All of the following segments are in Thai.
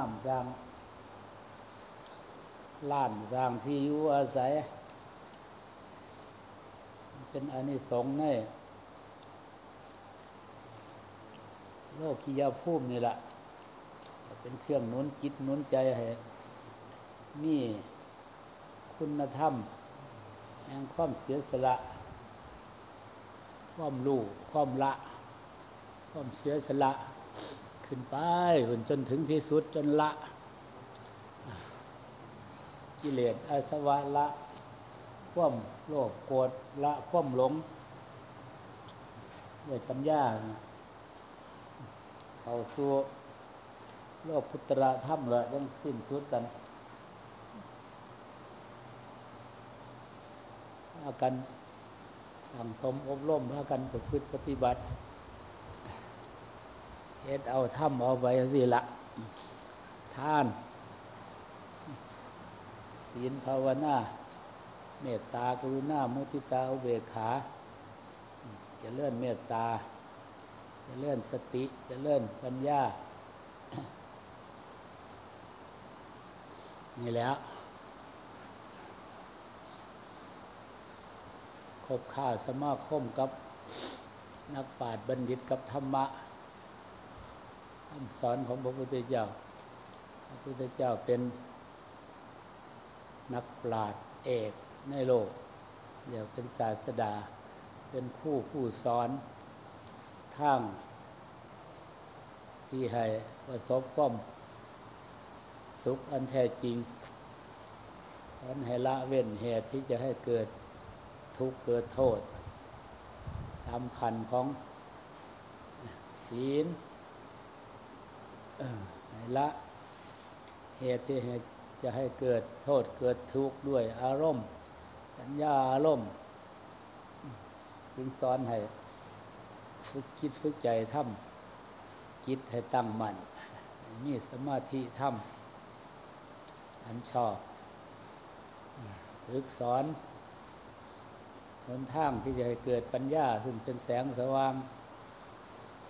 น้ำสร้างล้านสร้างที่อยู่อาศัย เป็นอานิสงส์ในโลกิยาภูมินี่แหละเป็นเครื่องนุนจิตนุนใจให้มีคุณธรรม แห่งความเสียสละ ความรู้ความละ ความเสียสละ ขึ้นไปจนถึงที่สุดจนละ กิเลสอาสวะละควมโลภโกรธละควมหลงด้วยปัญญาเข้าสู่โลกพุทธะธรรมเลยต้องสิ้นสุดกันอากันสั่งสมอบรมพากันประพฤติปฏิบัติ เฮ็ดเอาถ้ำเอาไปสิละท่าน ศีลภาวนา เมตตากรุณา มุทิตาอุเบกขา จะเลื่อนเมตตา จะเลื่อนสติ จะเลื่อนปัญญา นี่แล้ว คบค่าสมาคมกับนักปราชญ์บัณฑิตกับธรรมะ คำสอนของพระพุทธเจ้า พระพุทธเจ้าเป็นนักปราชญ์เอกในโลก เดี๋ยวเป็นศาสดา เป็นผู้ผู้สอนทางที่ให้ประสบความสุขอันแท้จริง สอนให้ละเว้นเหตุที่จะให้เกิดทุกข์เกิดโทษตามขันของศีล ละเหตุที่จะให้เกิดโทษเกิดทุกข์ด้วยอารมณ์ สัญญาอารมณ์จึงสอนให้ฝึกคิดฝึกใจทำจิตให้ตั้งมั่นมีสมาธิทำอันชอบฝึกสอนหนทางที่จะให้เกิดปัญญาซึ่งเป็นแสงสว่าง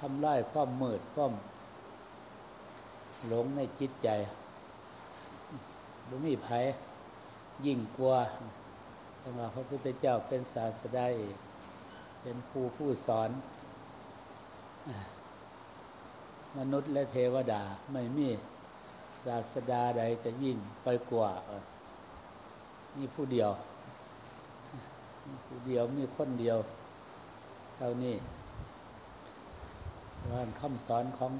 ทำลายความมืดความ หลงในจิตใจบุมีภัยยิ่งกลัวจังหวะพระพุทธเจ้าเป็นศาสดาเอกเป็นผู้ผู้สอน มนุษย์และเทวดาไม่มีศาสดาใดจะยิ่งไปกว่านี่ผู้เดียวผู้เดียวมีคนเดียว เท่านี้ว่าคำสอนของ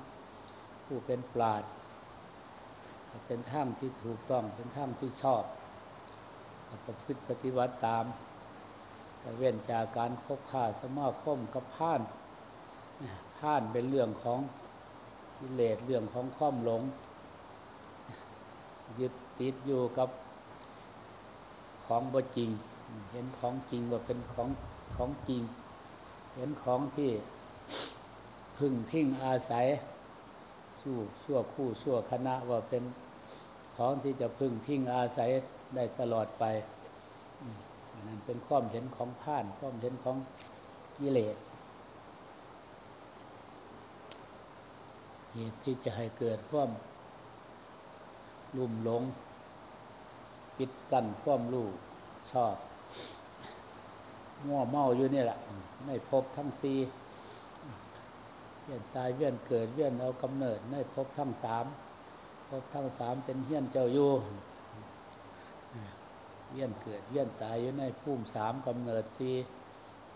ผู้เป็นปราดเป็นทางที่ถูกต้องเป็นทางที่ชอบประพฤติปฏิบัติตามแต่เว้นจากการคบค้าสมาคมกับผ่านผ่านเป็นเรื่องของกิเลสเรื่องของความหลง ยึดติดอยู่กับของบ่จริง เห็นของจริงว่าเป็นของของจริง เห็นของที่พึ่งพิงอาศัย สู้ชั่วคู่ชั่วคณะว่าเป็นของที่จะพึ่งพิงอาศัยได้ตลอดไปนั่นเป็นความเห็นของผ่านความเห็นของกิเลสเหตุที่จะให้เกิดความลุ่มหลงปิดกั้นความรู้ชอบมั่วเมาอยู่นี่แหละไม่พบทั้งสี่ เวียนตายเวียนเกิดเวียนเอากำเนิดไม่พบทั้งสามพบทั้งสามเป็นเฮี้ยนเจ้าอยู่เวียนเกิดเวียนตายอยู่ในภูมิสามกำเนิดสี่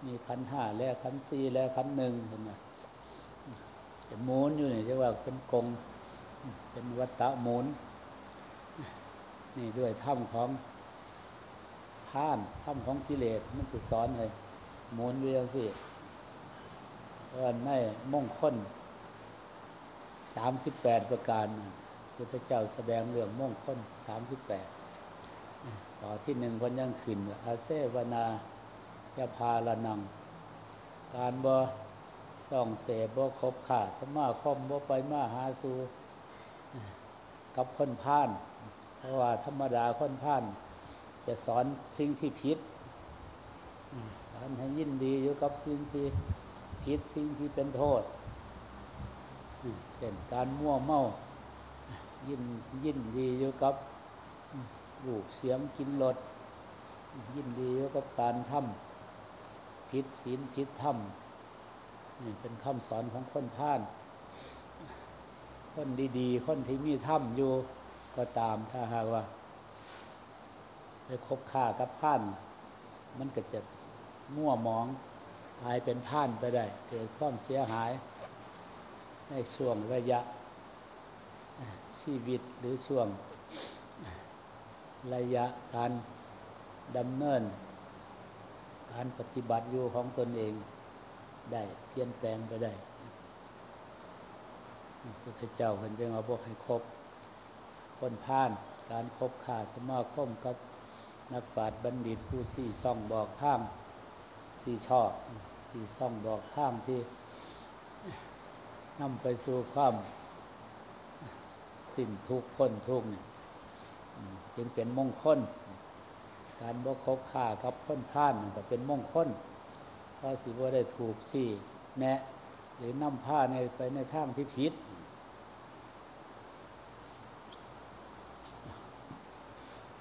มีขันห้าและขันสี่และขันหนึ่งเห็นไหมจะมูนอยู่นี่จะว่าเป็นกง เป็นวัตตะมูนนี่ด้วยถ้ำของท่านถ้ำของกิเลสมันจะสอนเลยหมูนอยู่ยังสิ เพราะในมงคลสามสิบแปดประการพุทธเจ้าแสดงเรื่องมงคลสามสิบแปดต่อที่หนึ่งคนยังขึ้นอาเซวนาจะพาละนัง การบ่ส่องเสบบ่คบขาสมาคมบ่ไปมาหาสูกับคนพาน เพราะว่าธรรมดาคนพาน จะสอนสิ่งที่ผิด สอนให้ยินดีอยู่กับสิ่งที่ ผิดสิ่งที่เป็นโทษเช่นการมั่วเมายินยินดีอยู่กับรูปเสียงกินรสยินดีอยู่กับการทำพิษศีลพิษธรรมนี่เป็นคำสอนของคนพาน คนดีๆ คนที่มีธรรมอยู่ก็ตามถ้าหากว่าไปคบค้ากับพาน มันก็จะมั่วมอง กลายเป็นพ่านไปได้ เกิดความเสียหาย ในช่วงระยะชีวิตหรือช่วงระยะการดำเนิน การปฏิบัติอยู่ของตนเองได้เปลี่ยนแปลงไปได้พุทธเจ้าคนจึงเอาพวกให้ครบคนพ่านการครบขาสมาคมกับนักปราชญ์บัณฑิตผู้สี่ซ่องบอกทางที่ชอบ สี่ซ่องบอกทางที่นำไปสู่ความสิ้นทุกข์พ้นทุกข์จึงเป็นมงคล การบ่คบข่ากับพ้นพลานก็เป็นมงคลเพราะสิบ่ได้ถูกสี่แนะ หรือนำผ้าในไปในทางที่ผิด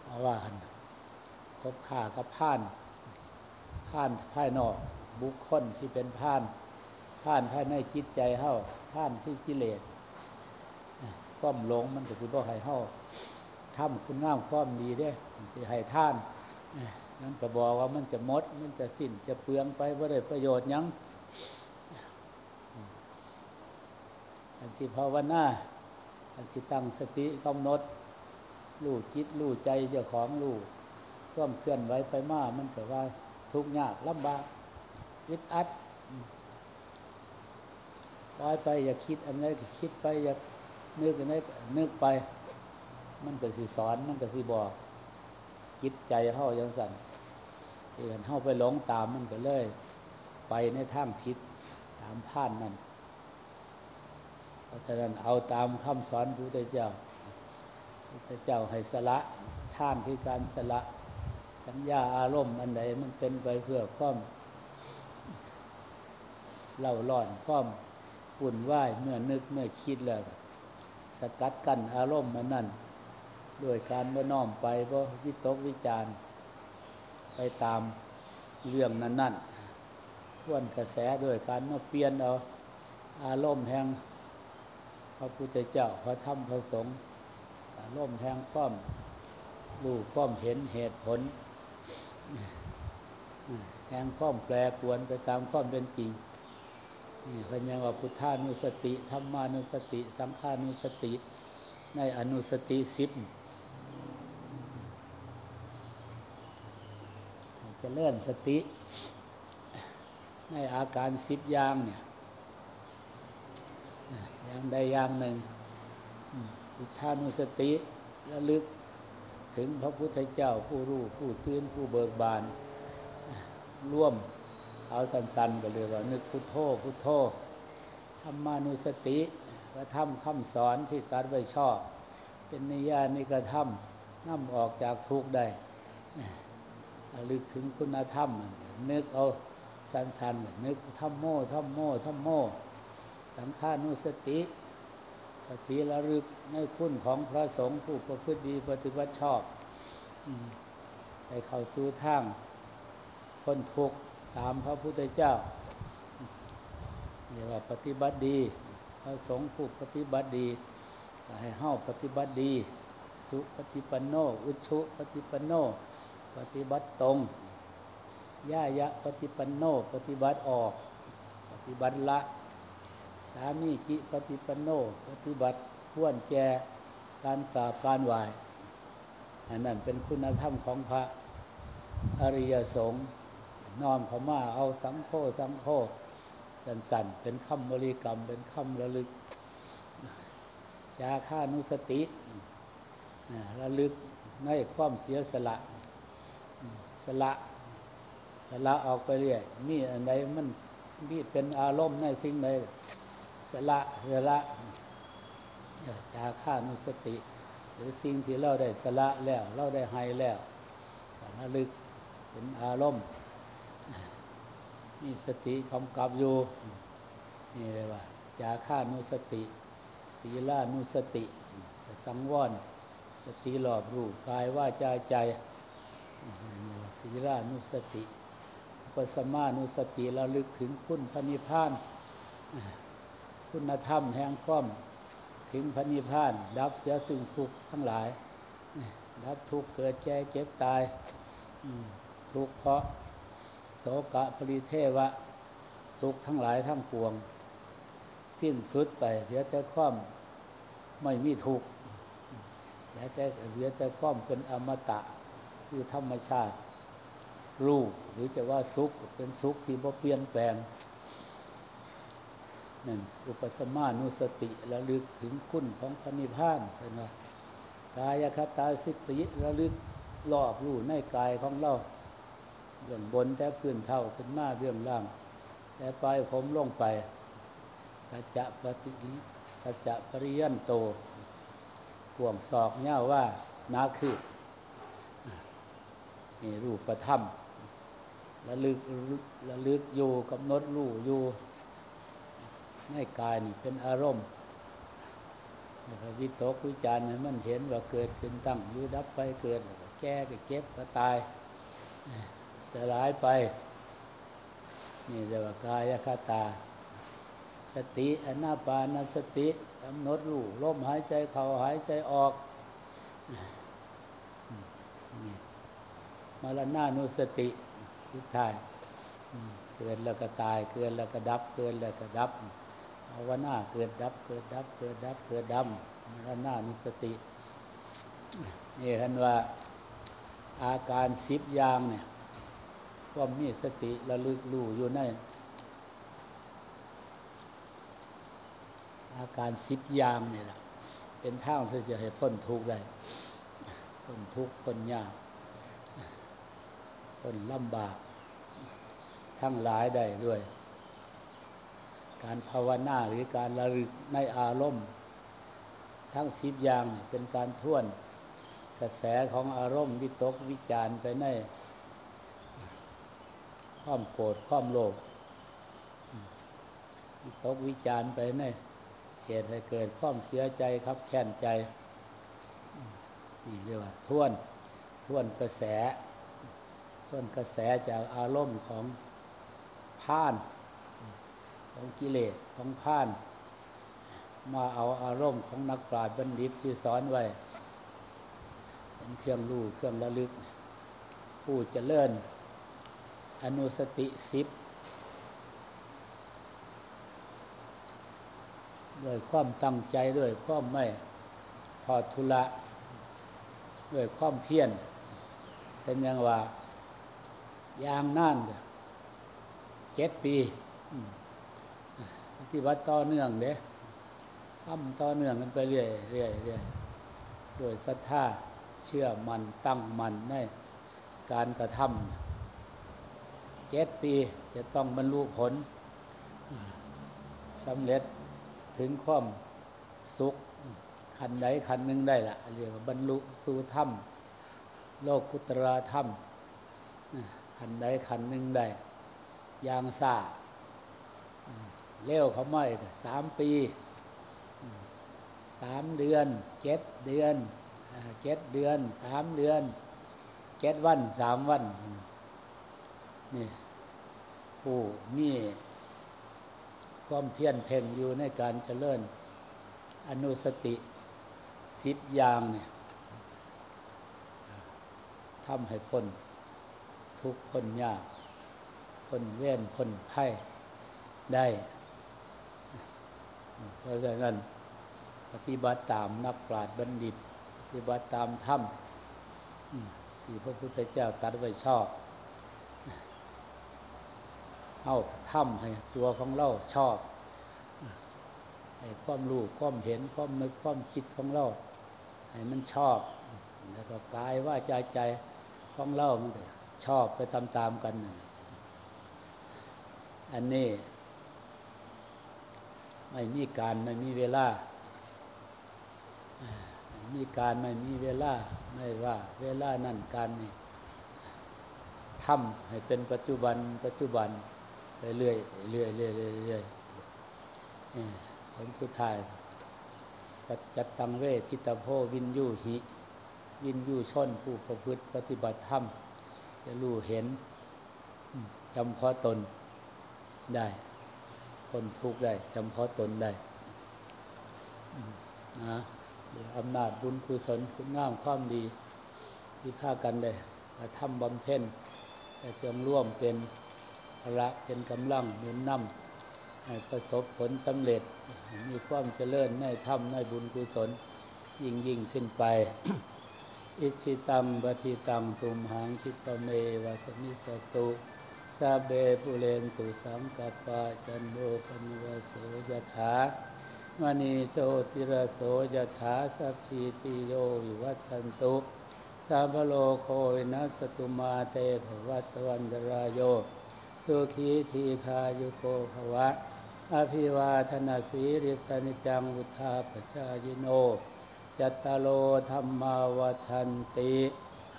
เพราะว่าคบข่ากับพานพานภายนอก บุคคลที่เป็นพานพานภายในจิตใจเฮาพานที่กิเลสความหลงมันก็คือบ่ให้เฮาทำคุณงามความดีเด้ที่ให้ท่านนั่นก็บอกว่ามันจะมด มันจะสิ้นจะเปลืองไปว่าได้ประโยชน์ยังอันสิภาวนาอันสิตั้งสติกำหนดรู้จิตรู้ใจเจ้าของรู้ความเคลื่อนไหวไปมามันก็ว่าทุกข์ยากลำบาก อึดอัดปล่อยไป อย่าคิดอันไหนก็คิดไป อย่านึกอันไหนนึกไป มันก็สิสอน มันก็สิบอกจิตใจเฮาย่างสั่นที่นเฮาไปหลงตามมันก็เลย ไปในทางผิดตามผ่านนั่นเพราะฉะนั้นเอาตามคำสอนพระพุทธเจ้าพระพุทธเจ้าให้สละท่านคือการสละสัญญาอารมณ์อันใดมันเป็นไปเพื่อความ เล่าร้อนความปุ่นไหวเมื่อนึกเมื่อคิดแล้วสกัดกั้นอารมณ์มันนั่นโดยการบ่น้อมไปบ่าวิตกวิจารไปตามเรื่องนั้นนั่นทวนกระแสด้วยการมาเปลี่ยนเอาอารมณ์แห่งพระพุทธเจ้าพระธรรมพระสงฆ์อารมณ์แห่งความรู้ความเห็นเหตุผลแห่งความแปรปวนไปตามความเป็นจริง นี่เขายังว่าพุทธานุสติธรรมานุสติ สังขานุสติ ในอนุสติสิบจะเลื่อนสติ ในอาการสิบอย่างเนี่ยอย่างใดอย่างหนึ่งพุทธานุสติระลึกถึงพระพุทธเจ้าผู้รู้ผู้ตื่นผู้เบิกบานร่วม เอาสันๆก็เลยว่า นึกพุทโธพุทโธธรรมานุสติกระทำคำสอนที่ตัดไว้ชอบ เป็นนิยานิกระทำนำออกจากทุกข์ได้ลึกถึงคุณธรรม นึกเอาสันๆนึกธรรมโมธรรมโมธรรมโม สังขานุสติ สติระลึกในคุณของพระสงฆ์ผู้ประพฤติดีปฏิบัติชอบได้เข้าสู่ทางคนทุกข์ ตามพระพุทธเจ้าเรียกว่าปฏิบัติดี พระสงฆ์ผู้ปฏิบัติดีให้เฮ้าปฏิบัติดี สุปฏิปันโน อุชุปฏิปันโน ปฏิบัติตรงย่ายะปฏิปันโน ปฏิบัติออก ปฏิบัติละ สามีจิปฏิปันโน ปฏิบัติพ้วนแจการกราบการไหวอันนั้นเป็นคุณธรรมของพระอริยสงฆ์ น้อมเขามาเอาสังโฆสังโฆสั่นๆเป็นคำบริกรรม เป็นคำระลึก จาค่านุสติระลึกในความเสียสละ สละสละออกไปเรื่อยมีอันใดมันมีเป็นอารมณ์ในสิ่งใดสละสละจาค่านุสติ หรือสิ่งที่เราได้สละแล้ว เราได้ให้แล้วระลึกเป็นอารมณ์ มีสติกำกับอยู่นี่เลยว่าจาค่านุสติ ศีลานุสติ สังวร สติหลอบรู้กายว่าจาใจศีรานุสติปสมานุสติระลึกถึงคุณพระนิพพาน คุณธรรมแห่งความถึงพระนิพพาน ดับเสียสิ่งทุกข์ทั้งหลาย ดับทุกข์เกิดแก่เจ็บตายทุกข์เพราะ โสกะปริเทวะ ทุกข์ทั้งหลายทั้งปวง สิ้นสุดไปเหลือแต่ความไม่มีทุกข์เหลือแต่เหลือแต่ความเป็นอมตะคือธรรมชาติ รูปหรือจะว่าสุขเป็นสุขที่บ่เปลี่ยนแปลงนั่นอุปสมานุสติระลึกถึงคุณของพระนิพพานเป็นว่ากายคตาสิติระลึกรอบรู้ในกายของเรา เบื้องบนแต่พื้นเท่าขึ้นมาเบื้องล่าง แต่ปลายผมลงไปตัจจะปฏิตัจจะปริยันโตห่วงศอกเน่าว่านาคือนี่รูปประทับระลึกระลึกอยู่กำหนดรู้อยู่ในกายนี่เป็นอารมณ์นะครับวิตกวิจารณ์มันเห็นว่าเกิดขึ้นตั้งอยู่ดับไปเกิดแก่ก็เก็บก็ตาย สลายไป นี่เรียกว่ากายคตา สติอนาปานสติกำหนดรู้ลมหายใจเข้าหายใจออกนี่มรณานุสติทุกทายเกิดแล้วก็ตายเกิดแล้วก็ดับ เกิดแล้วก็ดับภาวนาเกิดดับ เกิดดับ เกิดดับ เกิดดำมรณานุสตินี่คันว่าอาการสิบอย่างเนี่ย ก็มีสติระลึกรู้อยู่ใน อาการสิบยางนี่แหละ เป็นทางที่จะให้พ้นทุกข์ได้ พ้นทุกข์พ้นยากพ้นลำบาก ทั้งหลายได้ด้วย การภาวนาหรือการระลึกในอารมณ์ ทั้งสิบอย่างเป็นการท่วน กระแสของอารมณ์วิตกวิจารไปใน ความโกรธความโลภตกวิจารไปในเหตุให้เกิดความเสียใจครับแค้นใจ นี่เรียกว่าท่วนท่วนกระแสท่วนกระแสจากอารมณ์ของพาน ของกิเลสของพาน มาเอาอารมณ์ของนักปราชญ์บัณฑิตที่สอนไว้ เป็นเครื่องรู้เครื่องระลึก ผู้เจริญ อนุสติสิบด้วยความตั้งใจด้วยความไม่ทอดทุละด้วยความเพียรเป็นยังว่ายางนั่นเจ็ดปีปฏิบัติต่อเนื่องเด้ทำต่อเนื่องกันไปเรื่อยเรื่อยเรื่อยโดยศรัทธาเชื่อมันตั้งมันในการกระทำ เจ็ดปีจะต้องบรรลุผลสำเร็จถึงความสุขขันใดขันหนึ่งได้ละเรียกว่าบรรลุสู่ธรรมโลกกุตราธรรมขันใดขันหนึ่งได้ยางซาเลี้ยวเขาไม่สามปีสามเดือนเจ็ดเดือนเจ็ดเดือนสามเดือนเจ็ดวันสามวันนี่ ผู้มีความเพียรเพ่งอยู่ในการเจริญอนุสติสิบอย่างเนี่ยทำให้พ้นทุกพ้นยากพ้นเว้นพ้นไพ่ได้ เพราะฉะนั้นปฏิบัติตามนักปราชญ์บัณฑิต ปฏิบัติตามธรรมที่พระพุทธเจ้าตัดไว้ชอบ เอาทำให้ตัวของเราชอบให้ความรู้ความเห็นความนึกความคิดของเราให้มันชอบ แล้วก็กายว่าใจใจของเรามันชอบไปตามๆกันอันนี้ ไม่มีการไม่มีเวลาไม่มีการไม่มีเวลาไม่ว่า เวลานั่นการนี่ทำให้เป็นปัจจุบันปัจจุบัน เรื่อยเรื่อยเรื่อยเรื่อยผลสุดท้ายปัจจัตตังเวทิตาโพวินยูหิ วินยูชนผู้ประพฤติปฏิบัติธรรม จะรู้เห็นจำเพาะตนได้คนทุกข์ได้จำเพาะตนได้นะอำนาจบุญกุศลคุณงามความดีที่พากันได้ทำบำเพ็ญแต่จงร่วมเป็น พละเป็นกำลังหนุนนำให้ประสบผลสำเร็จ มีความเจริญในธรรมในบุญกุศลยิ่งยิ่งขึ้นไป อิชิตังปฏิตังตุมหังคิปะเมวะสมิสตุซาเบปุเรนตุสังกปะจันโดปนิวโสยถามณีโชติระโสยถาสัพพิติโยวิวัชันตุสาพโลโควินัสตุมาเตภวัตวันตรายโย สุขีทีคายุโกภวะ อภิวาธนาสีริสนิจังวุธาปจายโน จัตตโลธรรมาวัันติ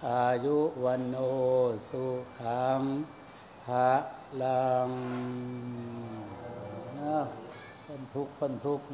อายุวันโนสุขังภะลังนะคนทุกคนทุกข์